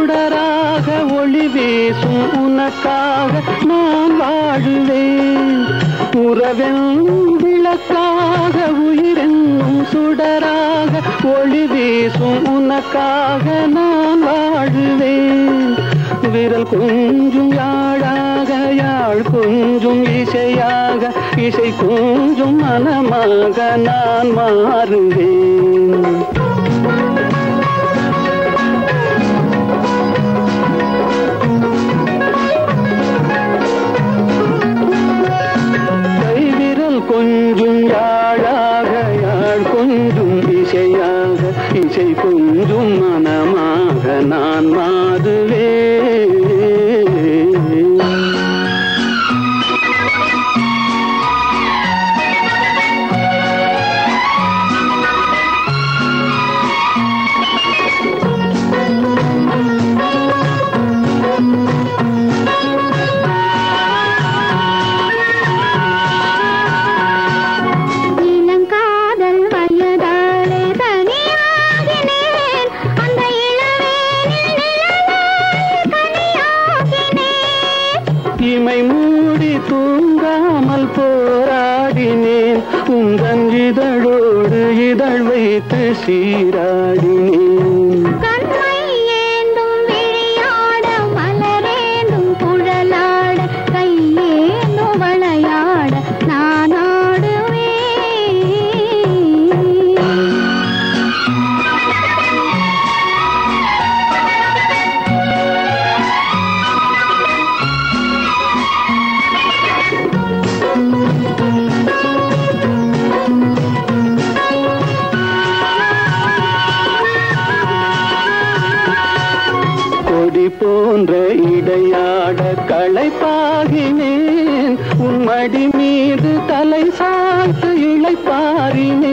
சுடராக ஒளி வீசும் உனக்காக நான் வாழுவேன். உறவென்னும் விளக்காக உயிரென்னும் சுடராக ஒளி வீசும் உனக்காக நான் வாழுவேன். விரல் கொஞ்சும் யாழாக யாழ் கொஞ்சும் இசையாக இசை கொஞ்சும் மனமாக நான் மாறுவேன். இசை கொஞ்சும் மனமாக நான் மாதுவே போராடினேன். உந்தன் இதழோடு இதழ் வைத்து சீராடினேன். நதி போன்ற இடையாட களைப்பாகினேன் உன் மடி மீது தலை சாத்து இழைப்பாரினேன்